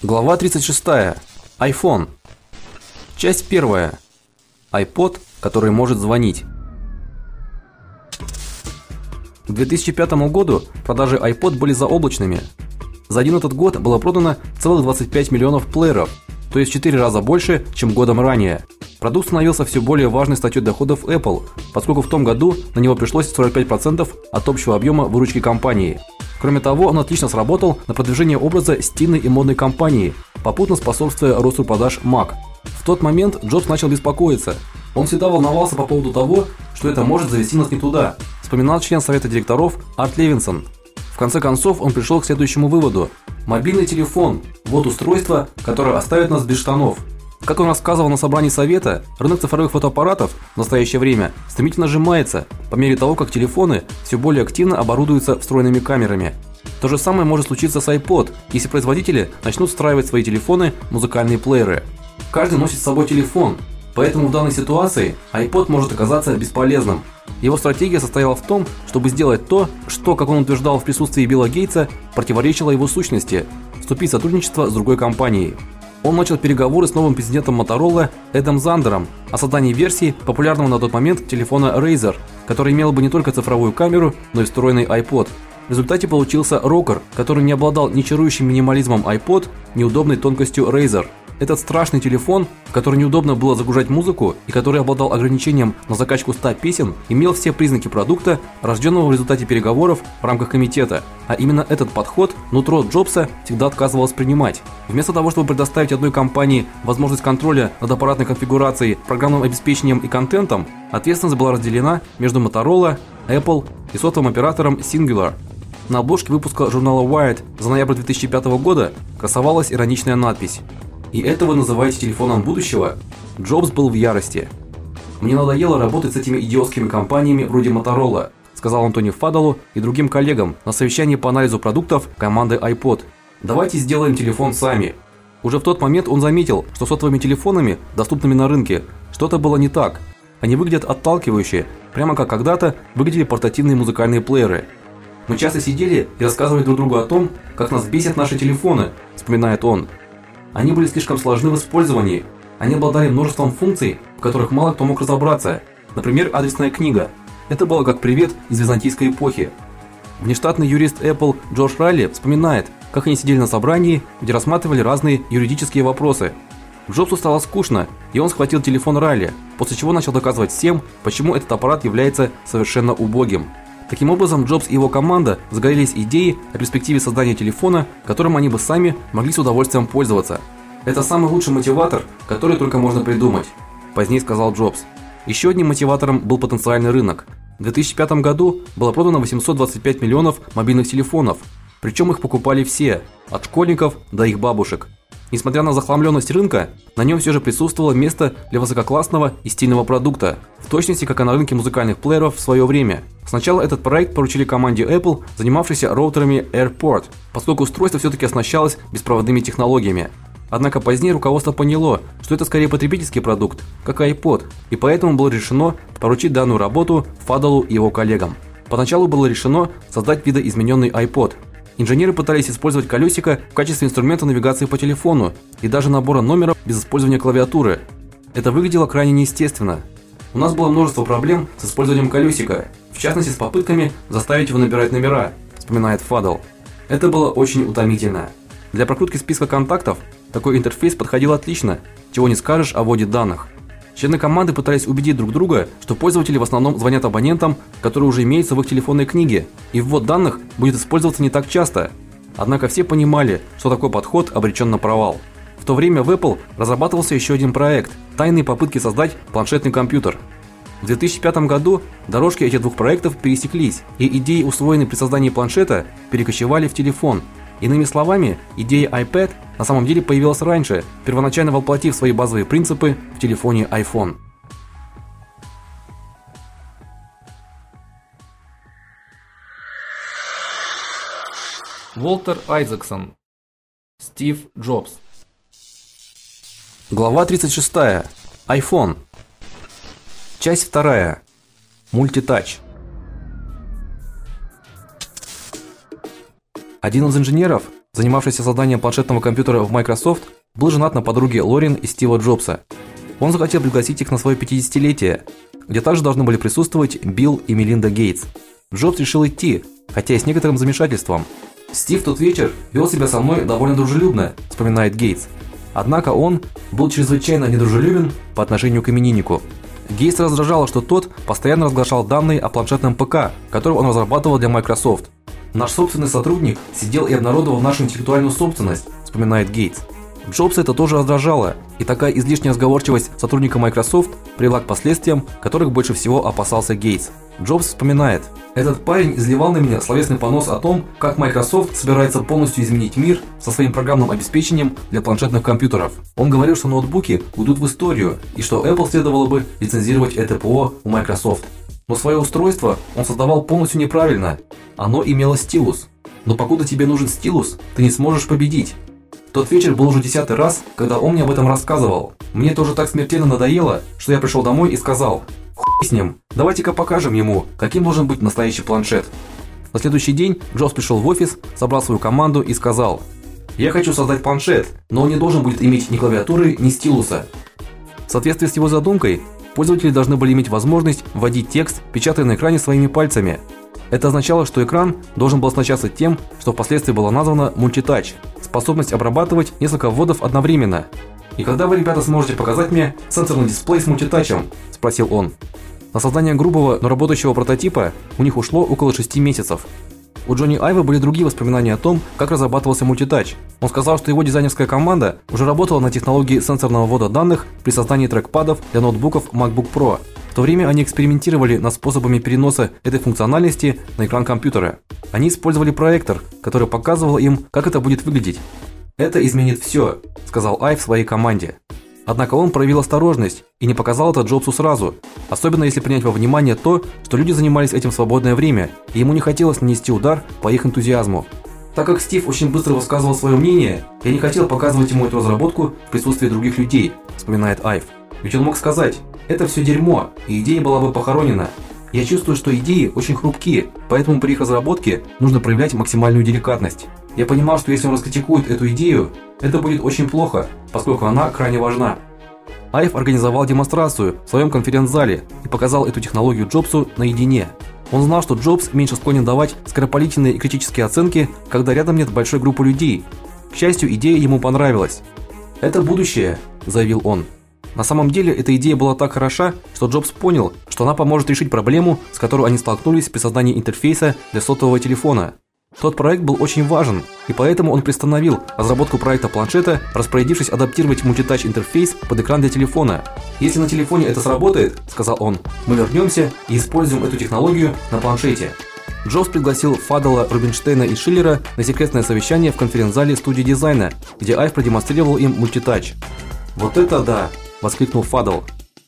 Глава 36. iPhone. Часть 1. iPod, который может звонить. К 2005 году продажи iPod были заоблачными. За один этот год было продано целых 25 миллионов плееров, то есть в 4 раза больше, чем годом ранее. Продукт становился все более важной статьей доходов Apple, поскольку в том году на него пришлось 45% от общего объема выручки компании. Кроме того, он отлично сработал на продвижение образа стильной и модной компании, попутно способствуя росту продаж Mac. В тот момент Джобс начал беспокоиться. Он всегда волновался по поводу того, что это может завести нас не туда, вспоминал член совета директоров Арт Левинсон. В конце концов, он пришел к следующему выводу: мобильный телефон вот устройство, которое оставит нас без штанов. Как он рассказывал на собрании совета, рынок цифровых фотоаппаратов в настоящее время стремительно сжимается по мере того, как телефоны все более активно оборудуются встроенными камерами. То же самое может случиться с iPod, если производители начнут встраивать в свои телефоны музыкальные плееры. Каждый носит с собой телефон, поэтому в данной ситуации iPod может оказаться бесполезным. Его стратегия состояла в том, чтобы сделать то, что, как он утверждал в присутствии Билла Гейтса, противоречило его сущности вступить в сотрудничество с другой компанией. Он начал переговоры с новым президентом Motorola Эдом Зандером о создании версии популярного на тот момент телефона Razer, который имел бы не только цифровую камеру, но и встроенный iPod. В результате получился Rocker, который не обладал ни чарующим минимализмом iPod, ни удобной тонкостью Razer. Этот страшный телефон, в который неудобно было загружать музыку и который обладал ограничением на закачку 100 песен, имел все признаки продукта, рожденного в результате переговоров в рамках комитета. А именно этот подход нутро Джобса всегда отказывалось принимать. Вместо того, чтобы предоставить одной компании возможность контроля над аппаратной конфигурацией, программным обеспечением и контентом, ответственность была разделена между Motorola, Apple и сотовым оператором Singular. На обложке выпуска журнала Wired за ноябрь 2005 года красовалась ироничная надпись: и это вы называете телефоном будущего? Джобс был в ярости. Мне надоело работать с этими идиотскими компаниями вроде Motorola, сказал Антони Фадалу и другим коллегам на совещании по анализу продуктов команды iPod. Давайте сделаем телефон сами. Уже в тот момент он заметил, что сотовыми телефонами, доступными на рынке, что-то было не так. Они выглядят отталкивающе, прямо как когда-то выглядели портативные музыкальные плееры. Мы часто сидели и рассказывали друг другу о том, как нас бесят наши телефоны, вспоминает он. Они были слишком сложны в использовании. Они обладали множеством функций, в которых мало кто мог разобраться. Например, адресная книга. Это было как привет из византийской эпохи. Внештатный юрист Apple Джош Ралли вспоминает, как они сидели на собрании, где рассматривали разные юридические вопросы. Джобсу стало скучно, и он схватил телефон Ралли, после чего начал доказывать всем, почему этот аппарат является совершенно убогим. Таким образом, Джобс и его команда загорелись идеей о перспективе создания телефона, которым они бы сами могли с удовольствием пользоваться. Это самый лучший мотиватор, который только можно придумать, позднее сказал Джобс. Еще одним мотиватором был потенциальный рынок. В 2005 году было продано 825 миллионов мобильных телефонов, причем их покупали все, от школьников до их бабушек. Несмотря на захламленность рынка, на нем все же присутствовало место для высококлассного и стильного продукта, в точности как и на рынке музыкальных плееров в свое время. Сначала этот проект поручили команде Apple, занимавшейся роутерами AirPort, поскольку устройство все таки оснащалось беспроводными технологиями. Однако позднее руководство поняло, что это скорее потребительский продукт, как iPod, и поэтому было решено поручить данную работу Фадалу и его коллегам. Поначалу было решено создать видоизмененный iPod, Инженеры пытались использовать колесико в качестве инструмента навигации по телефону и даже набора номеров без использования клавиатуры. Это выглядело крайне неестественно. У нас было множество проблем с использованием колесика, в частности с попытками заставить его набирать номера, вспоминает Фадл. Это было очень утомительно. Для прокрутки списка контактов такой интерфейс подходил отлично, чего не скажешь о вводе данных. Члены команды пытались убедить друг друга, что пользователи в основном звонят абонентам, которые уже имеются в их телефонной книге, и ввод данных будет использоваться не так часто. Однако все понимали, что такой подход обречен на провал. В то время в Apple разрабатывался еще один проект тайные попытки создать планшетный компьютер. В 2005 году дорожки этих двух проектов пересеклись, и идеи, усвоенные при создании планшета, перекочевали в телефон. Иными словами, идея iPad на самом деле появилась раньше, первоначально воплотив свои базовые принципы в телефоне iPhone. Волтер Айзексон. Стив Джобс. Глава 36. iPhone. Часть 2. Мультитач. Один из инженеров занимавшийся созданием планшетного компьютера в Microsoft, был женат на подруге Лорен и Стива Джобса. Он захотел пригласить их на свое 50-летие, где также должны были присутствовать Билл и Мелинда Гейтс. Джобс решил идти, хотя и с некоторым замешательством. Стив тот вечер вел себя со мной довольно дружелюбно, вспоминает Гейтс. Однако он был чрезвычайно недружелюбен по отношению к имениннику. Гейтс раздражало, что тот постоянно разглашал данные о планшетном ПК, который он разрабатывал для Microsoft. Наш собственный сотрудник сидел и обнародовал нашу интеллектуальную собственность, вспоминает Гейтс. Джобса это тоже раздражало, и такая излишняя сговорчивость сотрудника Microsoft привела к последствиям, которых больше всего опасался Гейтс. Джобс вспоминает: "Этот парень изливал на меня словесный понос о том, как Microsoft собирается полностью изменить мир со своим программным обеспечением для планшетных компьютеров. Он говорил, что ноутбуки уйдут в историю и что Apple следовало бы лицензировать это ПО у Microsoft. Но свое устройство он создавал полностью неправильно. Оно имело стилус. Но покуда тебе нужен стилус, ты не сможешь победить. Тот вечер был уже десятый раз, когда он мне об этом рассказывал. Мне тоже так смертельно надоело, что я пришел домой и сказал: "Хуй с ним. Давайте-ка покажем ему, каким должен быть настоящий планшет". На следующий день Джобс пришел в офис, собрал свою команду и сказал: "Я хочу создать планшет, но он не должен будет иметь ни клавиатуры, ни стилуса". В соответствии с его задумкой, пользователи должны были иметь возможность вводить текст, печатая на экране своими пальцами. Это означало, что экран должен был оснащаться тем, что впоследствии было названо мультитач способность обрабатывать несколько вводов одновременно. И когда вы, ребята, сможете показать мне сенсорный дисплей с мультитачем? спросил он. На создание грубого, но работающего прототипа у них ушло около 6 месяцев. У Джонни Айва были другие воспоминания о том, как разрабатывался мультитач. Он сказал, что его дизайнерская команда уже работала на технологии сенсорного ввода данных при создании трекпадов для ноутбуков MacBook Pro. В то время они экспериментировали над способами переноса этой функциональности на экран компьютера. Они использовали проектор, который показывал им, как это будет выглядеть. Это изменит все», – сказал Айв своей команде. Однако он проявил осторожность и не показал это Джобсу сразу, особенно если принять во внимание то, что люди занимались этим в свободное время, и ему не хотелось нанести удар по их энтузиазму. Так как Стив очень быстро высказывал свое мнение, я не хотел показывать ему эту разработку в присутствии других людей, вспоминает Айв. Ведь он мог сказать: "Это все дерьмо, и идея была бы похоронена". Я чувствую, что идеи очень хрупкие, поэтому при их разработке нужно проявлять максимальную деликатность. Я понимал, что если он раскритикует эту идею, это будет очень плохо, поскольку она крайне важна. Айв организовал демонстрацию в своем конференц-зале и показал эту технологию Джобсу наедине. Он знал, что Джобс меньше склонен давать скоропалительные и критические оценки, когда рядом нет большой группы людей. К счастью, идея ему понравилась. "Это будущее", заявил он. На самом деле, эта идея была так хороша, что Джобс понял, что она поможет решить проблему, с которой они столкнулись при создании интерфейса для сотового телефона. Тот проект был очень важен, и поэтому он приостановил разработку проекта планшета, распорядившись адаптировать мультитач интерфейс под экран для телефона. Если на телефоне это сработает, сказал он, мы вернемся и используем эту технологию на планшете. Джобс пригласил Фадела, Рубинштейна и Шиллера на секретное совещание в конференц-зале студии дизайна, где Айв продемонстрировал им мультитач. Вот это да, воскликнул Фадел.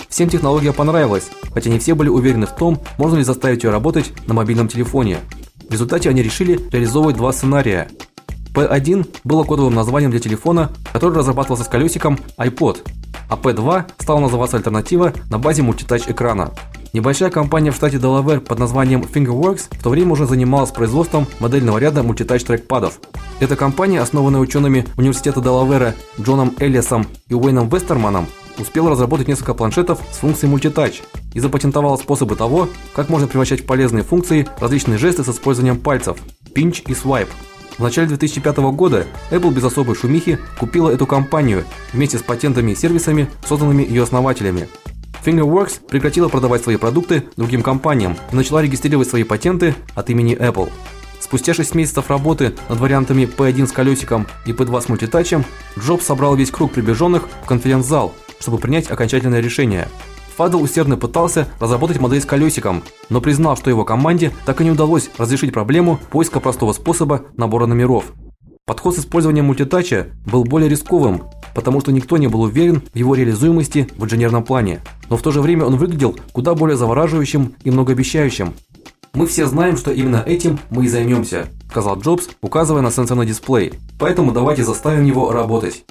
Всем технология понравилась, хотя не все были уверены в том, можно ли заставить ее работать на мобильном телефоне. В результате они решили реализовывать два сценария. P1 было кодовым названием для телефона, который разрабатывался с колесиком iPod, а P2 стала называться альтернатива на базе мультитач экрана. Небольшая компания в штате Делавэр под названием Fingerworks в то время уже занималась производством модельного ряда мультитач трекпадов. Эта компания, основанная учеными университета Делавера Джоном Эллисом и Уэйном Вестерманом, успела разработать несколько планшетов с функцией мультитач и запатентовала способы того, как можно превращать в полезные функции различные жесты с использованием пальцев pinch и swipe. В начале 2005 года Apple без особой шумихи купила эту компанию вместе с патентами и сервисами, созданными ее основателями. Fingerworks прекратила продавать свои продукты другим компаниям и начала регистрировать свои патенты от имени Apple. Спустя 6 месяцев работы над вариантами P1 с колесиком и P2 с мультитачем, Джобс собрал весь круг приближенных в конференц-зал чтобы принять окончательное решение. Фадл усердно пытался разработать модель с колесиком, но признал, что его команде так и не удалось разрешить проблему поиска простого способа набора номеров. Подход с использованием мультитача был более рисковым, потому что никто не был уверен в его реализуемости в инженерном плане, но в то же время он выглядел куда более завораживающим и многообещающим. Мы все знаем, что именно этим мы и займемся», – сказал Джобс, указывая на сенсорный дисплей. Поэтому давайте заставим его работать.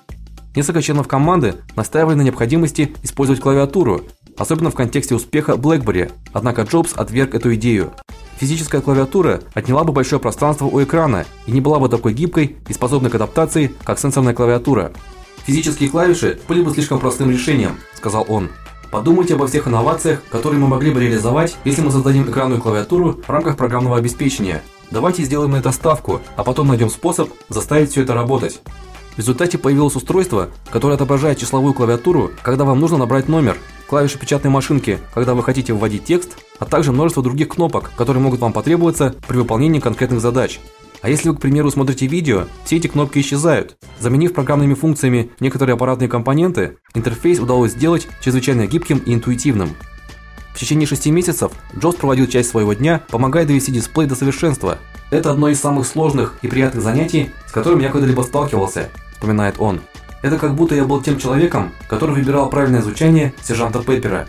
Несколько членов команды настаивали на необходимости использовать клавиатуру, особенно в контексте успеха BlackBerry. Однако Джобс отверг эту идею. физическая клавиатура отняла бы большое пространство у экрана и не была бы такой гибкой и способной к адаптации, как сенсорная клавиатура. Физические клавиши были бы слишком простым решением, сказал он. Подумайте обо всех инновациях, которые мы могли бы реализовать, если мы создадим экранную клавиатуру в рамках программного обеспечения. Давайте сделаем на это ставку, а потом найдем способ заставить все это работать. В результате появилось устройство, которое отображает числовую клавиатуру, когда вам нужно набрать номер, клавиши печатной машинки, когда вы хотите вводить текст, а также множество других кнопок, которые могут вам потребоваться при выполнении конкретных задач. А если вы, к примеру, смотрите видео, все эти кнопки исчезают. Заменив программными функциями некоторые аппаратные компоненты, интерфейс удалось сделать чрезвычайно гибким и интуитивным. В течение шести месяцев Джобс проводил часть своего дня, помогая довести дисплей до совершенства. Это одно из самых сложных и приятных занятий, с которым я когда-либо сталкивался, вспоминает он. Это как будто я был тем человеком, который выбирал правильное звучание сержанта Пеппера.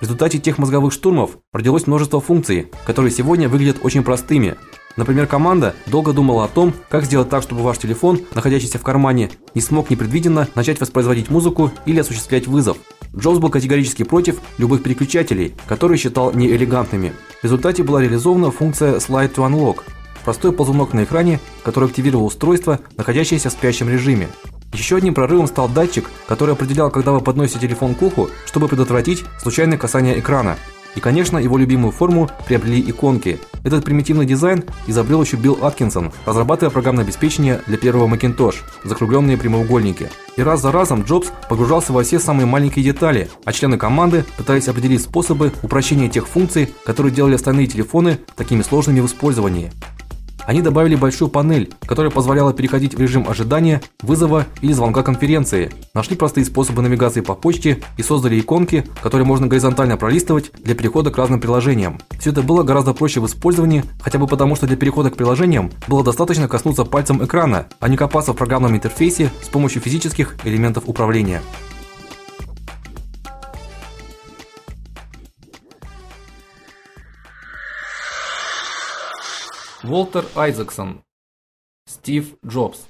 В результате тех мозговых штурмов родилось множество функций, которые сегодня выглядят очень простыми, Например, команда долго думала о том, как сделать так, чтобы ваш телефон, находящийся в кармане, не смог непредвиденно начать воспроизводить музыку или осуществлять вызов. Джобс был категорически против любых переключателей, которые считал неэлегантными. В результате была реализована функция Slide to Unlock простой ползунок на экране, который активировал устройство, находящееся в спящем режиме. Еще одним прорывом стал датчик, который определял, когда вы подносите телефон к уху, чтобы предотвратить случайное касание экрана. И, конечно, его любимую форму приобрели иконки. Этот примитивный дизайн изобрел еще Билл Аткинсон, разрабатывая программное обеспечение для первого Macintosh закругленные прямоугольники. И раз за разом Джобс погружался во все самые маленькие детали, а члены команды пытались определить способы упрощения тех функций, которые делали остальные телефоны такими сложными в использовании. Они добавили большую панель, которая позволяла переходить в режим ожидания, вызова или звонка конференции. Нашли простые способы навигации по почте и создали иконки, которые можно горизонтально пролистывать для перехода к разным приложениям. Все это было гораздо проще в использовании, хотя бы потому, что для перехода к приложениям было достаточно коснуться пальцем экрана, а не копаться в программном интерфейсе с помощью физических элементов управления. Волтер Айзексон. Стив Джобс.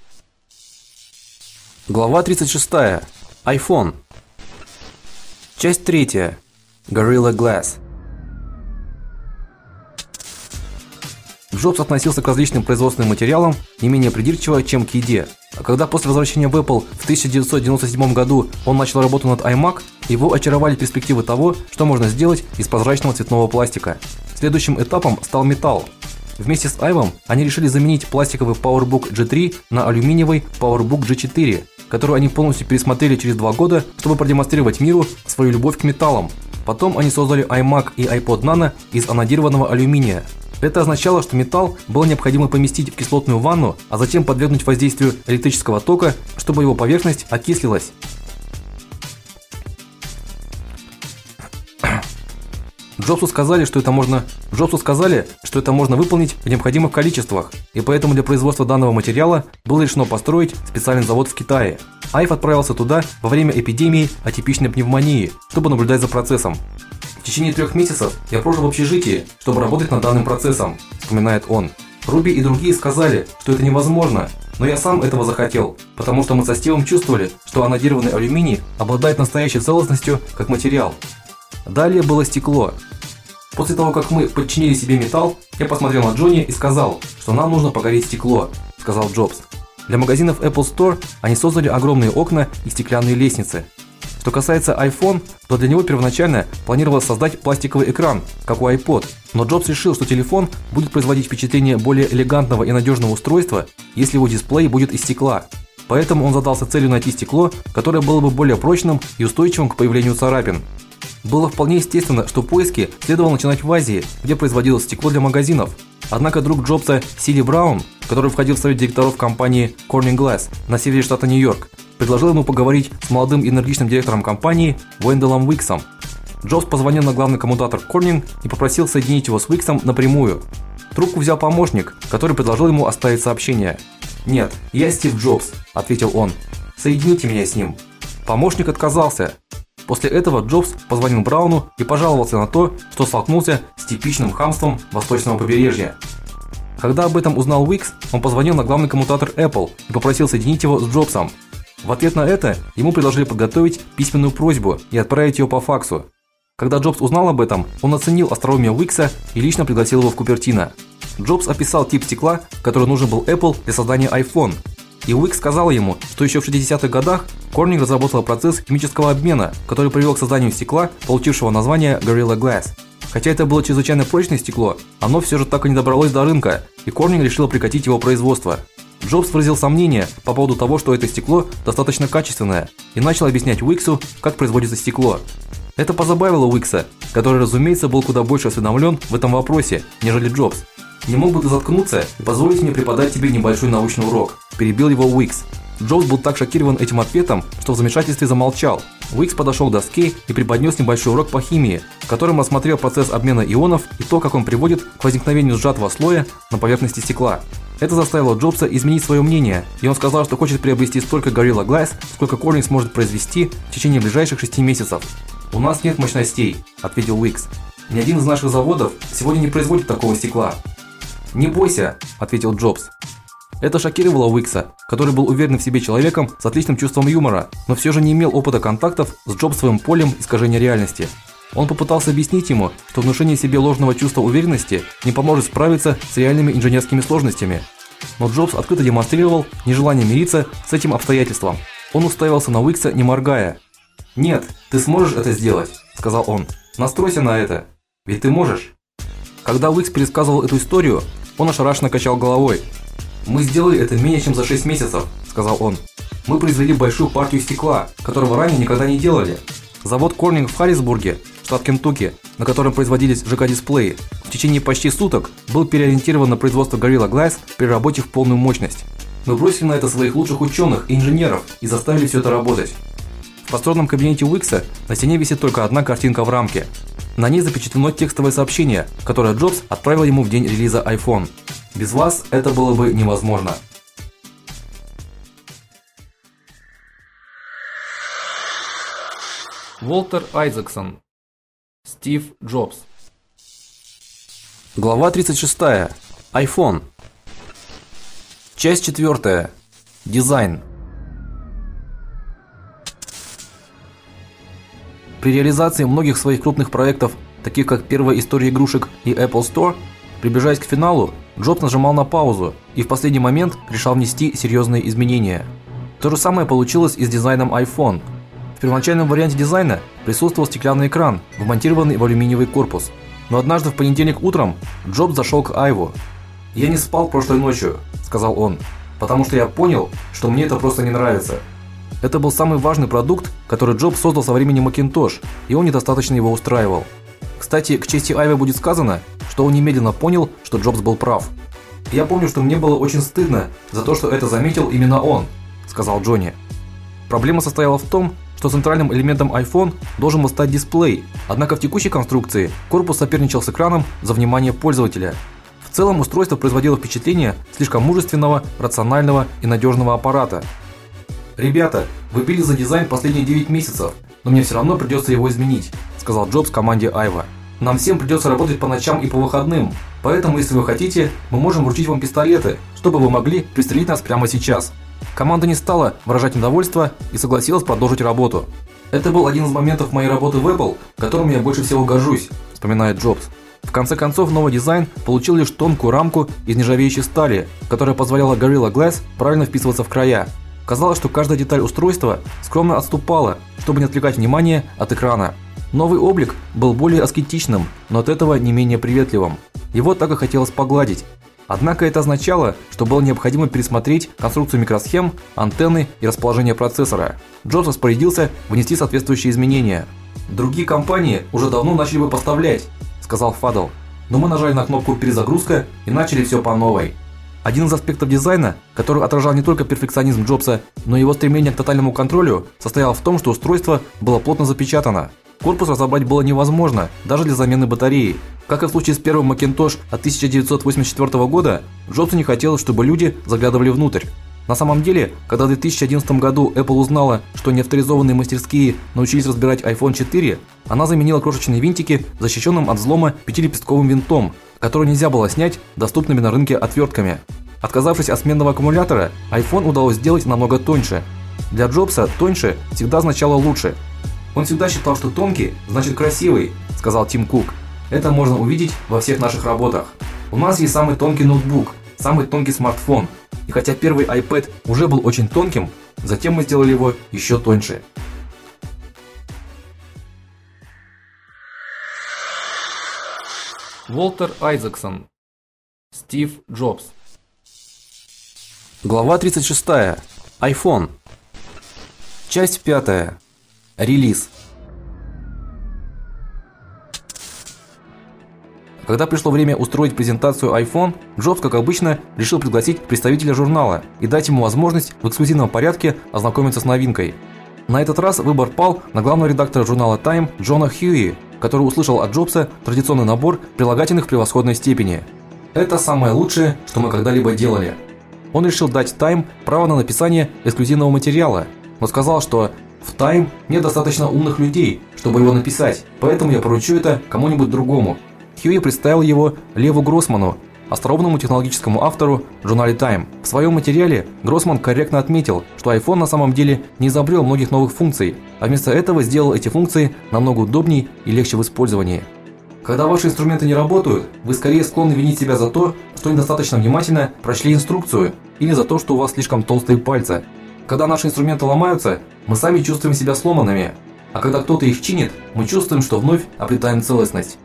Глава 36. iPhone. Часть 3. Gorilla Glass. Джобс относился к различным производственным материалам не менее придирчиво, чем к еде. А когда после возвращения в Apple в 1997 году он начал работу над iMac, его очаровали перспективы того, что можно сделать из прозрачного цветного пластика. Следующим этапом стал металл. Вместе с Айвом они решили заменить пластиковый PowerBook G3 на алюминиевый PowerBook G4, который они полностью пересмотрели через два года, чтобы продемонстрировать миру свою любовь к металлам. Потом они создали iMac и iPod Nano из анодированного алюминия. Это означало, что металл было необходимо поместить в кислотную ванну, а затем подвергнуть воздействию электрического тока, чтобы его поверхность окислилась. Джобсу сказали, что это можно Джобсу сказали, что это можно выполнить в необходимых количествах, и поэтому для производства данного материала было решено построить специальный завод в Китае. Айф отправился туда во время эпидемии атипичной пневмонии, чтобы наблюдать за процессом. В течение трех месяцев я прожил в общежитии, чтобы работать над данным процессом, вспоминает он. Руби и другие сказали, что это невозможно, но я сам этого захотел, потому что мы со Стивом чувствовали, что анодированный алюминий обладает настоящей целостностью как материал. Далее было стекло. После того, как мы подчинили себе металл, я посмотрел на Джонни и сказал, что нам нужно погореть стекло, сказал Джобс. Для магазинов Apple Store они создали огромные окна и стеклянные лестницы. Что касается iPhone, то для него первоначально планировалось создать пластиковый экран, как у iPod, но Джобс решил, что телефон будет производить впечатление более элегантного и надежного устройства, если его дисплей будет из стекла. Поэтому он задался целью найти стекло, которое было бы более прочным и устойчивым к появлению царапин. Было вполне естественно, что поиски следовало начинать в Азии, где производилось стекло для магазинов. Однако друг Джобса, Сили Браун, который входил в совет директоров компании Corning Glass на севере штата Нью-Йорк, предложил ему поговорить с молодым энергичным директором компании Венделом Уиксом. Джобс позвонил на главный коммутатор Corning и попросил соединить его с Уиксом напрямую. Трубку взял помощник, который предложил ему оставить сообщение. "Нет, я Стив Джобс", ответил он. "Соедините меня с ним". Помощник отказался, После этого Джобс позвонил Брауну и пожаловался на то, что столкнулся с типичным хамством восточного побережья. Когда об этом узнал Уикс, он позвонил на главный коммутатор Apple и попросил соединить его с Джобсом. В ответ на это ему предложили подготовить письменную просьбу и отправить ее по факсу. Когда Джобс узнал об этом, он оценил остроумие Уикса и лично пригласил его в Купертино. Джобс описал тип стекла, который нужен был Apple для создания iPhone. И Уикс сказал ему, что еще в 60-х годах Корнинг разработал процесс химического обмена, который привел к созданию стекла, получившего название Gorilla Glass. Хотя это было чрезвычайно прочное стекло, оно все же так и не добралось до рынка, и Корнинг решил прекратить его производство. Джобс выразил сомнение по поводу того, что это стекло достаточно качественное, и начал объяснять Уиксу, как производится стекло. Это позабавило Уикса, который, разумеется, был куда больше осведомлен в этом вопросе, нежели Джобс. Не мог бы ты заткнуться и позволить мне преподать тебе небольшой научный урок, перебил его Уикс. Джобс был так шокирован этим ответом, что в замешательстве замолчал. Уикс подошел к доске и преподнес небольшой урок по химии, в котором осмотрел процесс обмена ионов и то, как он приводит к возникновению сжатого слоя на поверхности стекла. Это заставило Джобса изменить свое мнение, и он сказал, что хочет приобрести столько Gorilla Glass, сколько Корнинг сможет произвести в течение ближайших шести месяцев. "У нас нет мощностей", ответил Уикс. "Ни один из наших заводов сегодня не производит такого стекла". "Не бойся", ответил Джобс. Это шокировало Уикса, который был уверенным в себе человеком с отличным чувством юмора, но все же не имел опыта контактов с Джобсовым полем искажения реальности. Он попытался объяснить ему, что внушение себе ложного чувства уверенности не поможет справиться с реальными инженерскими сложностями. Но Джобс открыто демонстрировал нежелание мириться с этим обстоятельством. Он уставился на Уикса, не моргая. "Нет, ты сможешь это сделать", сказал он. "Настройся на это. Ведь ты можешь". Когда Уикс пересказывал эту историю, он ошарашенно качал головой. Мы сделали это менее чем за 6 месяцев, сказал он. Мы произвели большую партию стекла, которого ранее никогда не делали. Завод Корнинг в Харрисбурге, штат Кентукки, на котором производились ЖК-дисплеи, в течение почти суток был переориентирован на производство Gorilla Glass при работе в полную мощность. Мы бросили на это своих лучших ученых и инженеров и заставили все это работать. В просторном кабинете Уикса на стене висит только одна картинка в рамке. На ней запечатлено текстовое сообщение, которое Джобс отправил ему в день релиза iPhone. Без вас это было бы невозможно. Волтер Айзексон. Стив Джобс. Глава 36. iPhone. Часть 4. Дизайн. При реализации многих своих крупных проектов, таких как первая история игрушек и Apple Store, приближаясь к финалу, Джобс нажимал на паузу и в последний момент решал внести серьезные изменения. То же самое получилось и с дизайном iPhone. В первоначальном варианте дизайна присутствовал стеклянный экран, вмонтированный в алюминиевый корпус. Но однажды в понедельник утром Джобс зашел к Айву. "Я не спал прошлой ночью", сказал он, "потому что я понял, что мне это просто не нравится". Это был самый важный продукт, который Джобс создал со времени Macintosh, и он недостаточно его устраивал. Кстати, к чести Айва будет сказано, что он немедленно понял, что Джобс был прав. Я помню, что мне было очень стыдно за то, что это заметил именно он, сказал Джонни. Проблема состояла в том, что центральным элементом iPhone должен был стать дисплей. Однако в текущей конструкции корпус соперничал с экраном за внимание пользователя. В целом устройство производило впечатление слишком мужественного, рационального и надежного аппарата. Ребята, вы пили за дизайн последние 9 месяцев, но мне все равно придется его изменить, сказал Джобс команде Айва. Нам всем придется работать по ночам и по выходным. Поэтому, если вы хотите, мы можем вручить вам пистолеты, чтобы вы могли пристрелить нас прямо сейчас. Команда не стала выражать недовольство и согласилась продолжить работу. Это был один из моментов моей работы в Apple, которым я больше всего горжусь, вспоминает Джобс. В конце концов, новый дизайн получил лишь тонкую рамку из нержавеющей стали, которая позволяла Gorilla Glass правильно вписываться в края. Казалось, что каждая деталь устройства скромно отступала, чтобы не отвлекать внимание от экрана. Новый облик был более аскетичным, но от этого не менее приветливым. Его так и хотелось погладить. Однако это означало, что было необходимо пересмотреть конструкцию микросхем, антенны и расположение процессора. Джобс распорядился внести соответствующие изменения. Другие компании уже давно начали бы поставлять, сказал Фадл. Но мы нажали на кнопку перезагрузка и начали все по новой. Один из аспектов дизайна, который отражал не только перфекционизм Джобса, но и его стремление к тотальному контролю, состоял в том, что устройство было плотно запечатано. Корпус разобрать было невозможно, даже для замены батареи. Как и в случае с первым Macintosh от 1984 года, Джобсу не хотелось, чтобы люди заглядывали внутрь. На самом деле, когда в 2011 году Apple узнала, что неавторизованные мастерские научились разбирать iPhone 4, она заменила крошечные винтики защищенным от взлома пятилепестковым винтом, который нельзя было снять доступными на рынке отвертками. Отказавшись от сменного аккумулятора, iPhone удалось сделать намного тоньше. Для Джобса тоньше всегда означало лучше. Он всегда считал, что тонкий значит красивый, сказал Тим Кук. Это можно увидеть во всех наших работах. У нас есть самый тонкий ноутбук, самый тонкий смартфон. И хотя первый iPad уже был очень тонким, затем мы сделали его еще тоньше. Волтер Айзексон. Стив Джобс. Глава 36. iPhone. Часть 5. Релиз. Когда пришло время устроить презентацию iPhone, Джобс, как обычно, решил пригласить представителя журнала и дать ему возможность в эксклюзивном порядке ознакомиться с новинкой. На этот раз выбор пал на главного редактора журнала Time Джона Хьюи, который услышал от Джобса традиционный набор прилагательных превосходной степени. Это самое лучшее, что мы когда-либо делали. Он решил дать Time право на написание эксклюзивного материала, но сказал, что в Time нет достаточно умных людей, чтобы его написать, поэтому я поручу это кому-нибудь другому. Хьюи представил его Леву Гроссману, остроумному технологическому автору в журнале Time. В своем материале Гроссман корректно отметил, что iPhone на самом деле не изобрел многих новых функций, а вместо этого сделал эти функции намного удобнее и легче в использовании. Когда ваши инструменты не работают, вы скорее склонны винить себя за то, что недостаточно внимательно прочли инструкцию, или за то, что у вас слишком толстые пальцы. Когда наши инструменты ломаются, мы сами чувствуем себя сломанными, а когда кто-то их чинит, мы чувствуем, что вновь обретаем целостность.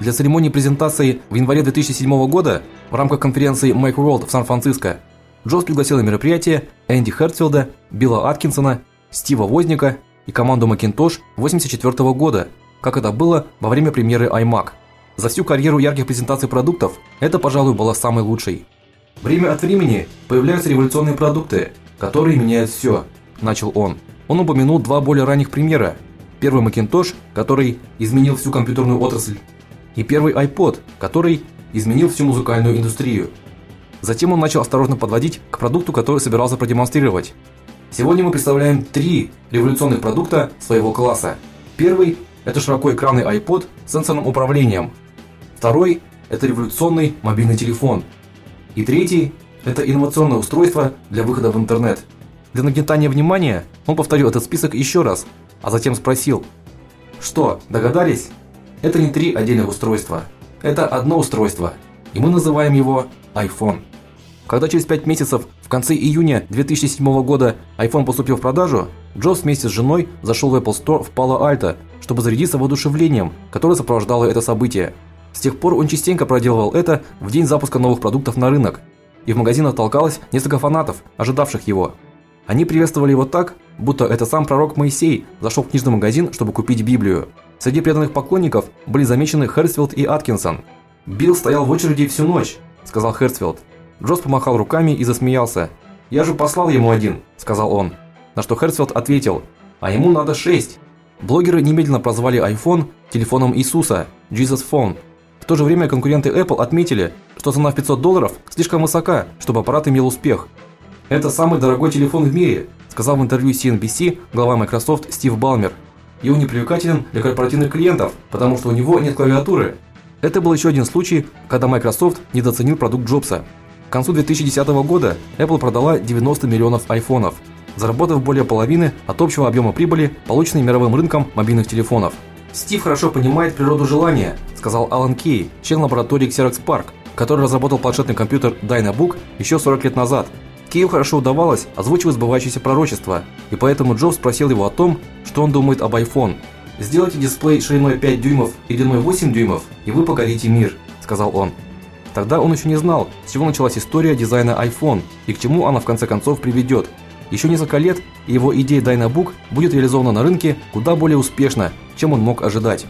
Для церемонии презентации в январе 2007 года в рамках конференции Macworld в Сан-Франциско Джобс пригласил на мероприятие Энди Хертфилда, Билла Аткинсона, Стива Возника и команду Macintosh 84 года, как это было во время премьеры iMac. За всю карьеру ярких презентаций продуктов это, пожалуй, была самой лучшей. Время от времени появляются революционные продукты, которые меняют все», – начал он. Он упомянул два более ранних примера. Первый Macintosh, который изменил всю компьютерную отрасль и первый iPod, который изменил всю музыкальную индустрию. Затем он начал осторожно подводить к продукту, который собирался продемонстрировать. Сегодня мы представляем три революционных продукта своего класса. Первый это широкоэкранный iPod с сенсорным управлением. Второй это революционный мобильный телефон. И третий это инновационное устройство для выхода в интернет. Для нагнетания внимания он повторил этот список еще раз, а затем спросил: "Что, догадались?" Это не три отдельных устройства. Это одно устройство, и мы называем его iPhone. Когда через 5 месяцев, в конце июня 2007 года, iPhone поступил в продажу, Джобс вместе с женой зашел в Apple Store в Пало-Альто, чтобы зарядиться воодушевлением, которое сопровождало это событие. С тех пор он частенько проделывал это в день запуска новых продуктов на рынок, и в магазинах толкалось несколько фанатов, ожидавших его. Они приветствовали его так, будто это сам пророк Моисей зашел в книжный магазин, чтобы купить Библию. Среди преданных поклонников были замечены Херсфилд и Аткинсон. Билл стоял в очереди всю ночь, сказал Херсфилд. Джосс помахал руками и засмеялся. Я же послал ему один, сказал он. На что Херсфилд ответил: "А ему надо шесть". Блогеры немедленно прозвали iPhone телефоном Иисуса, Jesus Phone. В то же время конкуренты Apple отметили, что цена в 500 долларов слишком высока, чтобы аппарат имел успех. Это самый дорогой телефон в мире, сказал в интервью CNBC глава Microsoft Стив Балмер и он непривлекателен для корпоративных клиентов, потому что у него нет клавиатуры. Это был еще один случай, когда Microsoft недооценил продукт Джобса. К концу 2010 года Apple продала 90 миллионов айфонов, заработав более половины от общего объема прибыли, полученной мировым рынком мобильных телефонов. Стив хорошо понимает природу желания, сказал Алан Кей, член лаборатории Xerox Park, который разработал планшетный компьютер Dynabook еще 40 лет назад Кию хорошо удавалось озвучивать сбывающиеся пророчества, и поэтому Джобс спросил его о том, что он думает об iPhone. "Сделайте дисплей шириной 5 дюймов и длиной 8 дюймов, и вы покорите мир", сказал он. Тогда он еще не знал, с чего началась история дизайна iPhone и к чему она в конце концов приведет. Еще несколько лет, и его идея Dynabook будет реализована на рынке куда более успешно, чем он мог ожидать.